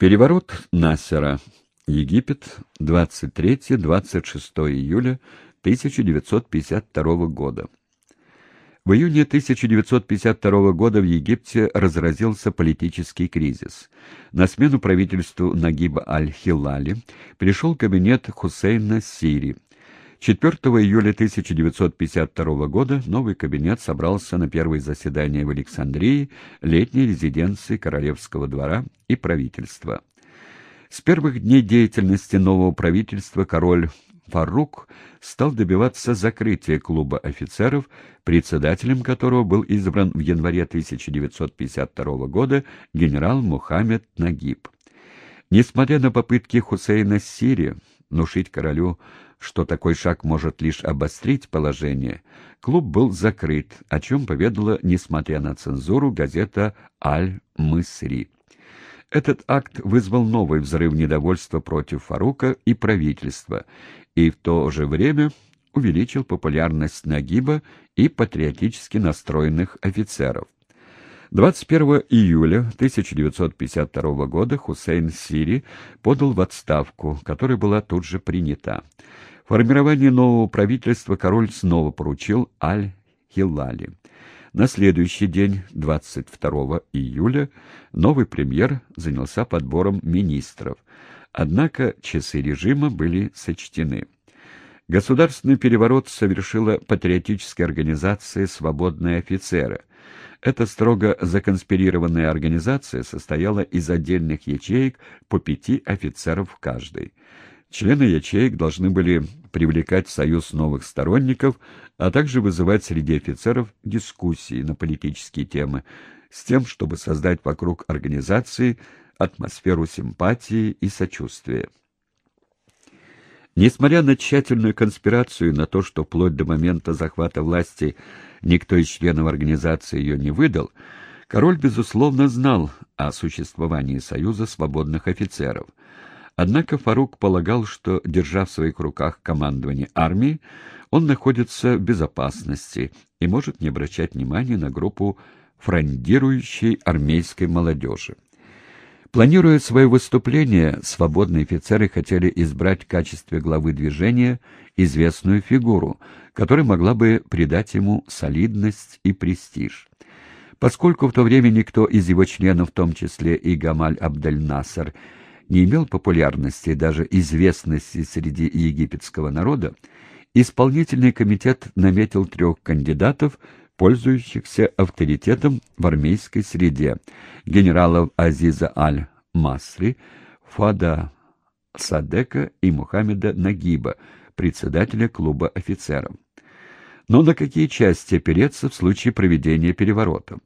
Переворот Насера. Египет. 23-26 июля 1952 года. В июне 1952 года в Египте разразился политический кризис. На смену правительству Нагиба аль-Хилали пришел кабинет Хусейна Сири. 4 июля 1952 года новый кабинет собрался на первое заседание в Александрии, летней резиденции Королевского двора и правительства. С первых дней деятельности нового правительства король Фарук стал добиваться закрытия клуба офицеров, председателем которого был избран в январе 1952 года генерал Мухаммед Нагиб. Несмотря на попытки Хусейна Сири внушить королю, что такой шаг может лишь обострить положение, клуб был закрыт, о чем поведала, несмотря на цензуру, газета «Аль-Мысри». Этот акт вызвал новый взрыв недовольства против Фарука и правительства, и в то же время увеличил популярность Нагиба и патриотически настроенных офицеров. 21 июля 1952 года Хусейн Сири подал в отставку, которая была тут же принята. Формирование нового правительства король снова поручил Аль-Хилали. На следующий день, 22 июля, новый премьер занялся подбором министров. Однако часы режима были сочтены. Государственный переворот совершила патриотическая организация «Свободные офицеры». Эта строго законспирированная организация состояла из отдельных ячеек по пяти офицеров в каждой. Члены ячеек должны были привлекать в союз новых сторонников, а также вызывать среди офицеров дискуссии на политические темы с тем, чтобы создать вокруг организации атмосферу симпатии и сочувствия. Несмотря на тщательную конспирацию, на то, что вплоть до момента захвата власти никто из членов организации ее не выдал, король, безусловно, знал о существовании Союза свободных офицеров. Однако Фарук полагал, что, держа в своих руках командование армии, он находится в безопасности и может не обращать внимания на группу фрондирующей армейской молодежи. Планируя свое выступление, свободные офицеры хотели избрать в качестве главы движения известную фигуру, которая могла бы придать ему солидность и престиж. Поскольку в то время никто из его членов, в том числе и Гамаль Абдель-Насер, не имел популярности и даже известности среди египетского народа, исполнительный комитет наметил трех кандидатов, пользующихся авторитетом в армейской среде, генералов Азиза Аль-Масри, Фада Садека и Мухаммеда Нагиба, председателя клуба офицеров. Но на какие части опереться в случае проведения переворота?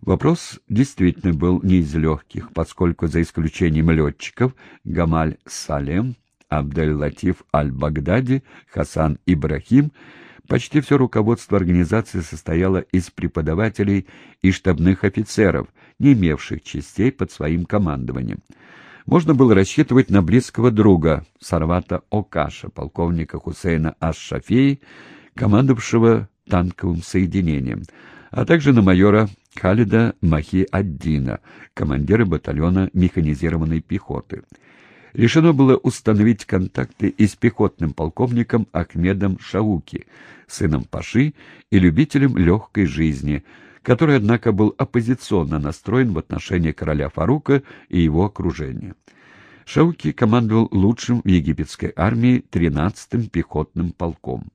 Вопрос действительно был не из легких, поскольку за исключением летчиков Гамаль Салем, Абдель-Латиф Аль-Багдади, Хасан Ибрахим – Почти все руководство организации состояло из преподавателей и штабных офицеров, не имевших частей под своим командованием. Можно было рассчитывать на близкого друга Сарвата Окаша, полковника Хусейна Аш-Шафии, командовавшего танковым соединением, а также на майора Халида Махи-Аддина, командира батальона механизированной пехоты решено было установить контакты и с пехотным полковником Ахмедом Шауки, сыном Паши и любителем легкой жизни, который, однако, был оппозиционно настроен в отношении короля Фарука и его окружения. Шауки командовал лучшим в египетской армии 13-м пехотным полком.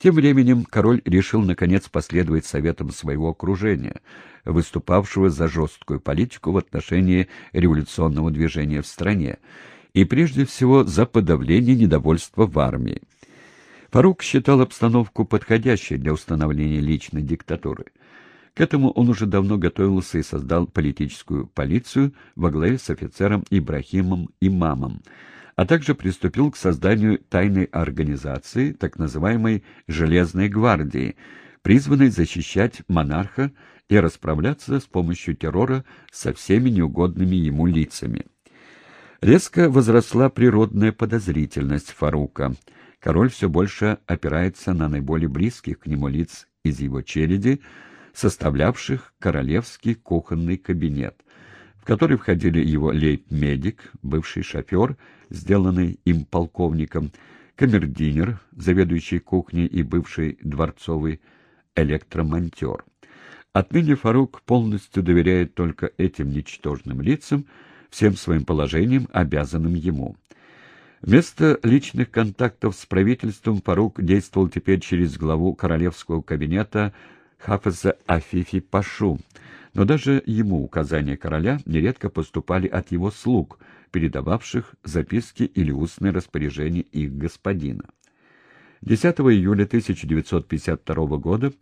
Тем временем король решил наконец последовать советам своего окружения, выступавшего за жесткую политику в отношении революционного движения в стране, и прежде всего за подавление недовольства в армии. Фарук считал обстановку подходящей для установления личной диктатуры. К этому он уже давно готовился и создал политическую полицию во главе с офицером Ибрахимом Имамом, а также приступил к созданию тайной организации, так называемой «Железной гвардии», призванной защищать монарха и расправляться с помощью террора со всеми неугодными ему лицами. Резко возросла природная подозрительность Фарука. Король все больше опирается на наиболее близких к нему лиц из его череди, составлявших королевский кухонный кабинет – в который входили его лейб-медик, бывший шофер, сделанный им полковником, камердинер, заведующий кухней и бывший дворцовый электромонтер. Отныне Фарук полностью доверяет только этим ничтожным лицам, всем своим положением, обязанным ему. Вместо личных контактов с правительством Фарук действовал теперь через главу королевского кабинета Хафеза Афифи Пашу, но даже ему указания короля нередко поступали от его слуг, передававших записки или устные распоряжения их господина. 10 июля 1952 года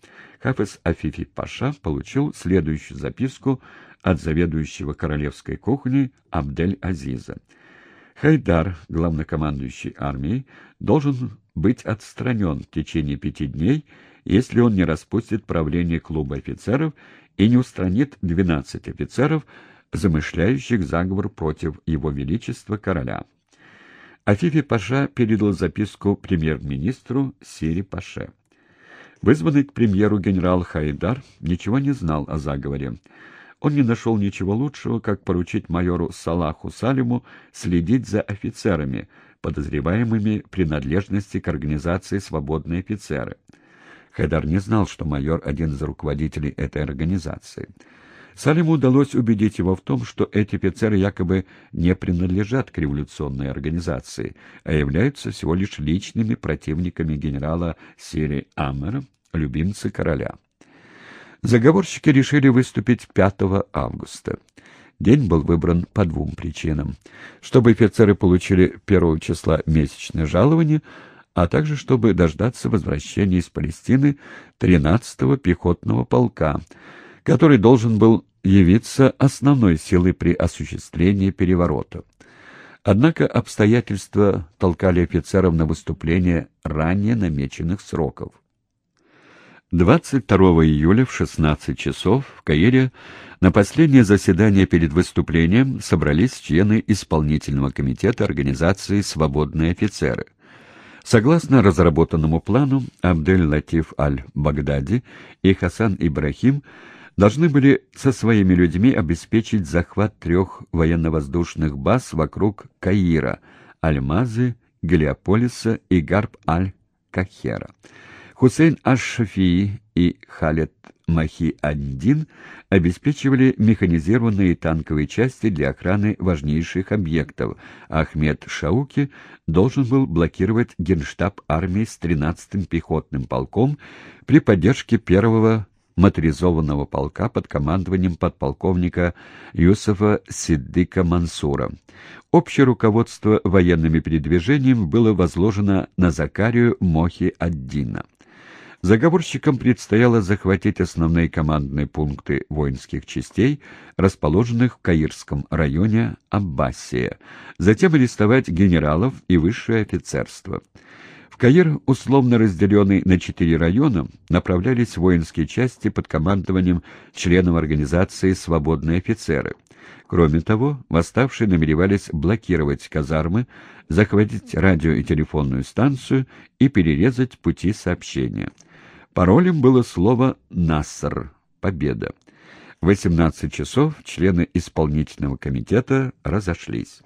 Хафез Афифи Паша получил следующую записку от заведующего королевской кухней Абдель-Азиза. Хайдар, главнокомандующий армией, должен быть отстранен в течение пяти дней, если он не распустит правление клуба офицеров и не устранит 12 офицеров, замышляющих заговор против его величества короля. Афифи Паша передал записку премьер-министру Сири Паше. Вызванный к премьеру генерал Хайдар ничего не знал о заговоре. Он не нашел ничего лучшего, как поручить майору Салаху Салиму следить за офицерами, подозреваемыми принадлежности к организации «Свободные офицеры». Хайдар не знал, что майор — один из руководителей этой организации. Салиму удалось убедить его в том, что эти офицеры якобы не принадлежат к революционной организации, а являются всего лишь личными противниками генерала Сири Амера, любимца короля. Заговорщики решили выступить 5 августа. День был выбран по двум причинам. Чтобы офицеры получили 1 числа месячное жалование, а также чтобы дождаться возвращения из Палестины 13-го пехотного полка, который должен был явиться основной силой при осуществлении переворота. Однако обстоятельства толкали офицеров на выступление ранее намеченных сроков. 22 июля в 16 часов в Каире на последнее заседание перед выступлением собрались члены исполнительного комитета организации «Свободные офицеры». Согласно разработанному плану, Абдель-Латиф Аль-Багдади и Хасан Ибрахим должны были со своими людьми обеспечить захват трех военно-воздушных баз вокруг Каира – Альмазы, Гелиополиса и Гарб-Аль-Кахера. Хусейн Аш-Шафии и Халет Махи-1 обеспечивали механизированные танковые части для охраны важнейших объектов, Ахмед Шауки должен был блокировать генштаб армии с 13-м пехотным полком при поддержке первого моторизованного полка под командованием подполковника Юсофа Сиддыка Мансура. Общее руководство военными передвижениями было возложено на Закарию Мохи Аддина. Заговорщикам предстояло захватить основные командные пункты воинских частей, расположенных в Каирском районе Аббасия, затем арестовать генералов и высшее офицерство. В Каир, условно разделенный на четыре района, направлялись воинские части под командованием членов организации «Свободные офицеры». Кроме того, восставшие намеревались блокировать казармы, захватить радио и телефонную станцию и перерезать пути сообщения. Паролем было слово «Нассер» — «Победа». В 18 часов члены исполнительного комитета разошлись.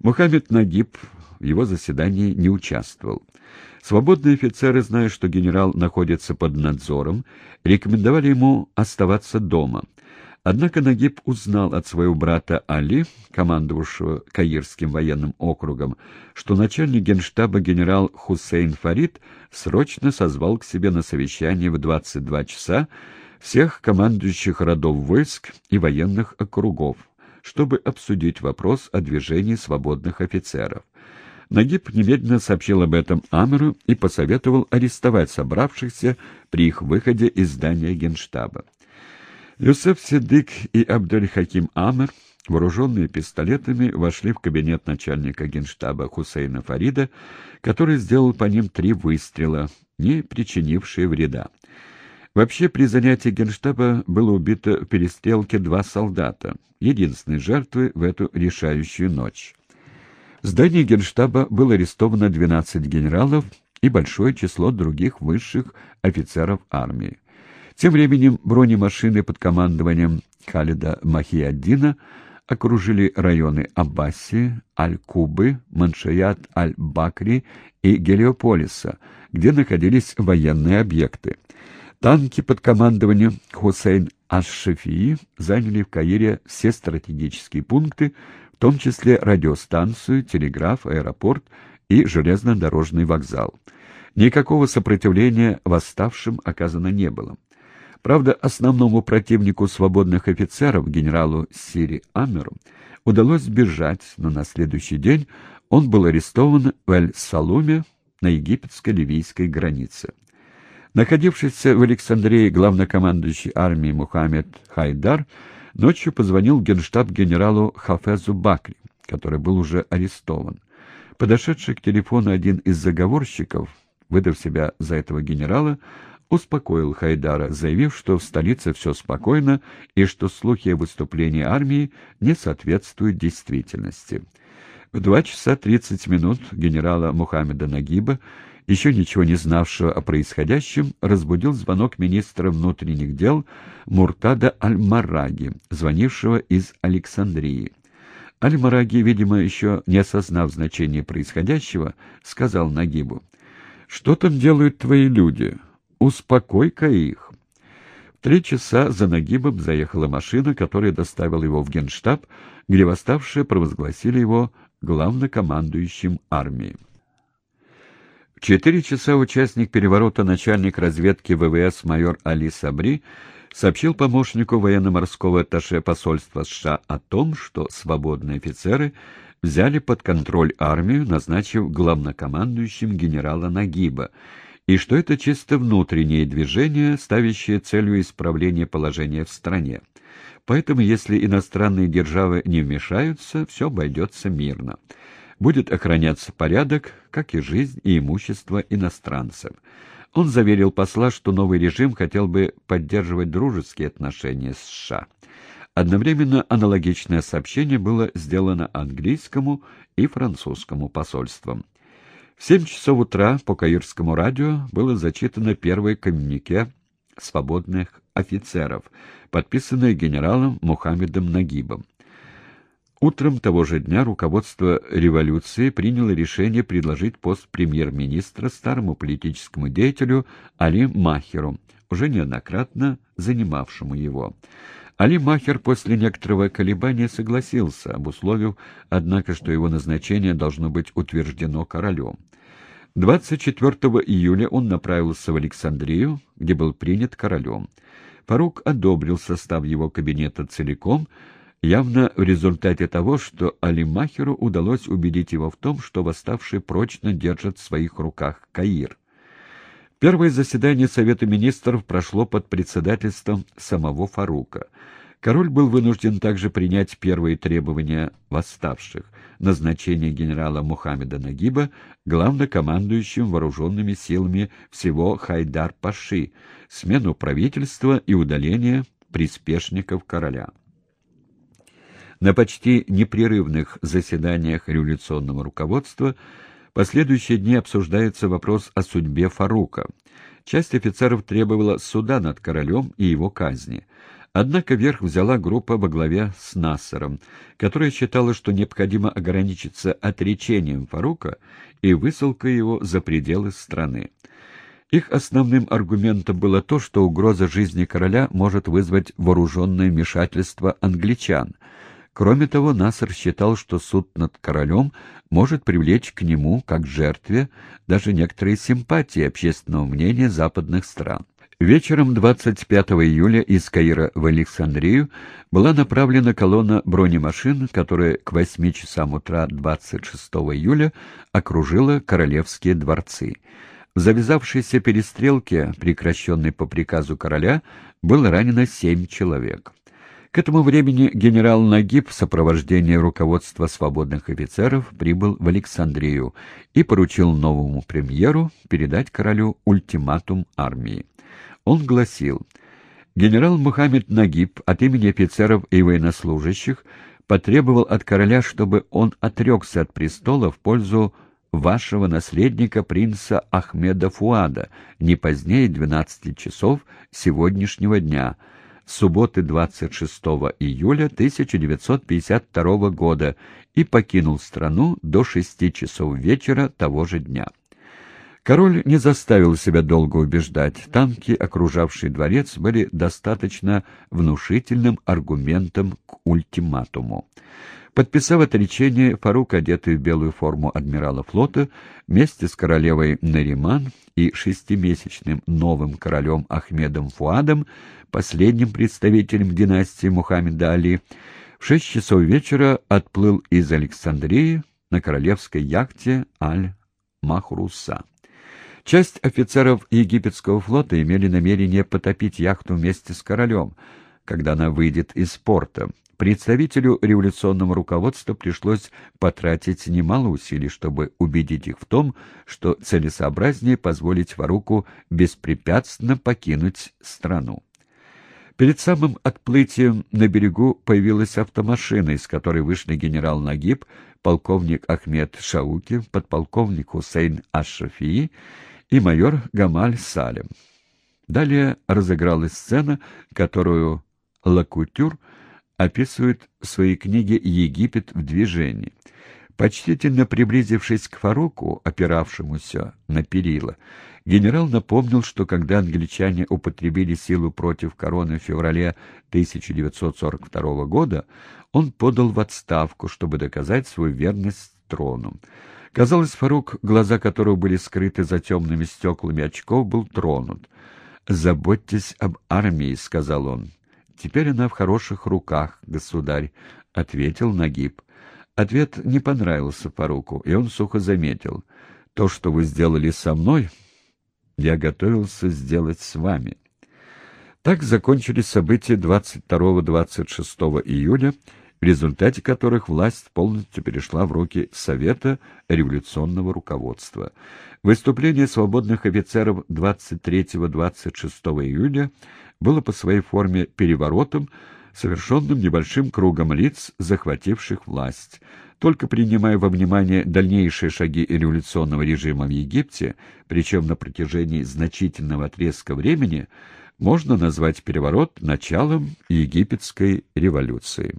Мухаммед Нагиб в его заседании не участвовал. Свободные офицеры, зная, что генерал находится под надзором, рекомендовали ему оставаться дома — Однако Нагиб узнал от своего брата Али, командовавшего Каирским военным округом, что начальник генштаба генерал Хусейн Фарид срочно созвал к себе на совещание в 22 часа всех командующих родов войск и военных округов, чтобы обсудить вопрос о движении свободных офицеров. Нагиб немедленно сообщил об этом Амеру и посоветовал арестовать собравшихся при их выходе из здания генштаба. Юсеф Сидык и Абдель-Хаким Амер, вооруженные пистолетами, вошли в кабинет начальника генштаба Хусейна Фарида, который сделал по ним три выстрела, не причинившие вреда. Вообще, при занятии генштаба было убито в перестрелке два солдата, единственные жертвы в эту решающую ночь. В здании генштаба было арестовано 12 генералов и большое число других высших офицеров армии. Тем временем бронемашины под командованием Халида Махиаддина окружили районы Аббасии, Аль-Кубы, Маншаят Аль-Бакри и Гелиополиса, где находились военные объекты. Танки под командованием Хусейн Аш-Шафии заняли в Каире все стратегические пункты, в том числе радиостанцию, телеграф, аэропорт и железнодорожный вокзал. Никакого сопротивления восставшим оказано не было. Правда, основному противнику свободных офицеров, генералу Сири Амеру, удалось сбежать, но на следующий день он был арестован в Эль-Салуме на египетско-ливийской границе. Находившийся в Александрии главнокомандующий армией Мухаммед Хайдар ночью позвонил в генштаб генералу Хафезу Бакри, который был уже арестован. Подошедший к телефону один из заговорщиков, выдав себя за этого генерала, успокоил Хайдара, заявив, что в столице все спокойно и что слухи о выступлении армии не соответствуют действительности. В два часа тридцать минут генерала Мухаммеда Нагиба, еще ничего не знавшего о происходящем, разбудил звонок министра внутренних дел Муртада Аль-Мараги, звонившего из Александрии. Аль-Мараги, видимо, еще не осознав значение происходящего, сказал Нагибу, «Что там делают твои люди? Успокой-ка их. В три часа за Нагибом заехала машина, которая доставила его в генштаб, где восставшие провозгласили его главнокомандующим армией. В четыре часа участник переворота начальник разведки ВВС майор Али Сабри сообщил помощнику военно-морского атташе посольства США о том, что свободные офицеры взяли под контроль армию, назначив главнокомандующим генерала Нагиба, и что это чисто внутреннее движение, ставящее целью исправления положения в стране. Поэтому, если иностранные державы не вмешаются, все обойдется мирно. Будет охраняться порядок, как и жизнь и имущество иностранцев. Он заверил посла, что новый режим хотел бы поддерживать дружеские отношения с США. Одновременно аналогичное сообщение было сделано английскому и французскому посольствам. В семь часов утра по Каирскому радио было зачитано первое коммюнике свободных офицеров, подписанное генералом Мухаммедом Нагибом. Утром того же дня руководство революции приняло решение предложить пост премьер-министра старому политическому деятелю Али Махеру, уже неоднократно занимавшему его. Али Махер после некоторого колебания согласился, обусловив, однако, что его назначение должно быть утверждено королем. 24 июля он направился в Александрию, где был принят королем. Фарук одобрил состав его кабинета целиком, явно в результате того, что Али Махеру удалось убедить его в том, что восставшие прочно держат в своих руках Каир. Первое заседание Совета министров прошло под председательством самого Фарука. Король был вынужден также принять первые требования восставших – назначение генерала Мухаммеда Нагиба главнокомандующим вооруженными силами всего Хайдар-Паши, смену правительства и удаление приспешников короля. На почти непрерывных заседаниях революционного руководства – Последующие дни обсуждается вопрос о судьбе Фарука. Часть офицеров требовала суда над королем и его казни. Однако верх взяла группа во главе с Нассером, которая считала, что необходимо ограничиться отречением Фарука и высылкой его за пределы страны. Их основным аргументом было то, что угроза жизни короля может вызвать вооруженное вмешательство англичан – Кроме того, Наср считал, что суд над королем может привлечь к нему, как жертве, даже некоторые симпатии общественного мнения западных стран. Вечером 25 июля из Каира в Александрию была направлена колонна бронемашин, которая к 8 часам утра 26 июля окружила королевские дворцы. В завязавшейся перестрелке, прекращенной по приказу короля, было ранено семь человек. К этому времени генерал Нагиб в сопровождении руководства свободных офицеров прибыл в Александрию и поручил новому премьеру передать королю ультиматум армии. Он гласил, генерал Мухаммед Нагиб от имени офицеров и военнослужащих потребовал от короля, чтобы он отрекся от престола в пользу вашего наследника принца Ахмеда Фуада не позднее 12 часов сегодняшнего дня – субботы 26 июля 1952 года и покинул страну до 6 часов вечера того же дня. Король не заставил себя долго убеждать. Танки, окружавшие дворец, были достаточно внушительным аргументом к ультиматуму. Подписав отречение, Фарук, одетый в белую форму адмирала флота, вместе с королевой Нариман и шестимесячным новым королем Ахмедом Фуадом, последним представителем династии Мухаммеда Али, в шесть часов вечера отплыл из Александрии на королевской яхте Аль-Махруса. Часть офицеров египетского флота имели намерение потопить яхту вместе с королем, когда она выйдет из порта, Представителю революционного руководства пришлось потратить немало усилий, чтобы убедить их в том, что целесообразнее позволить Варуку беспрепятственно покинуть страну. Перед самым отплытием на берегу появилась автомашина, из которой вышли генерал Нагиб, полковник Ахмед Шауки, подполковник Хусейн Ашрафии и майор Гамаль Салем. Далее разыгралась сцена, которую Лакутюр – описывает в своей книге «Египет в движении». Почтительно приблизившись к Фаруку, опиравшемуся на перила, генерал напомнил, что когда англичане употребили силу против короны в феврале 1942 года, он подал в отставку, чтобы доказать свою верность трону. Казалось, Фарук, глаза которого были скрыты за темными стеклами очков, был тронут. «Заботьтесь об армии», — сказал он. «Теперь она в хороших руках, государь», — ответил Нагиб. Ответ не понравился Фаруку, и он сухо заметил. «То, что вы сделали со мной, я готовился сделать с вами». Так закончились события 22-26 июля, в результате которых власть полностью перешла в руки Совета революционного руководства. Выступление свободных офицеров 23-26 июля было по своей форме переворотом, совершенным небольшим кругом лиц, захвативших власть. Только принимая во внимание дальнейшие шаги революционного режима в Египте, причем на протяжении значительного отрезка времени, можно назвать переворот началом египетской революции.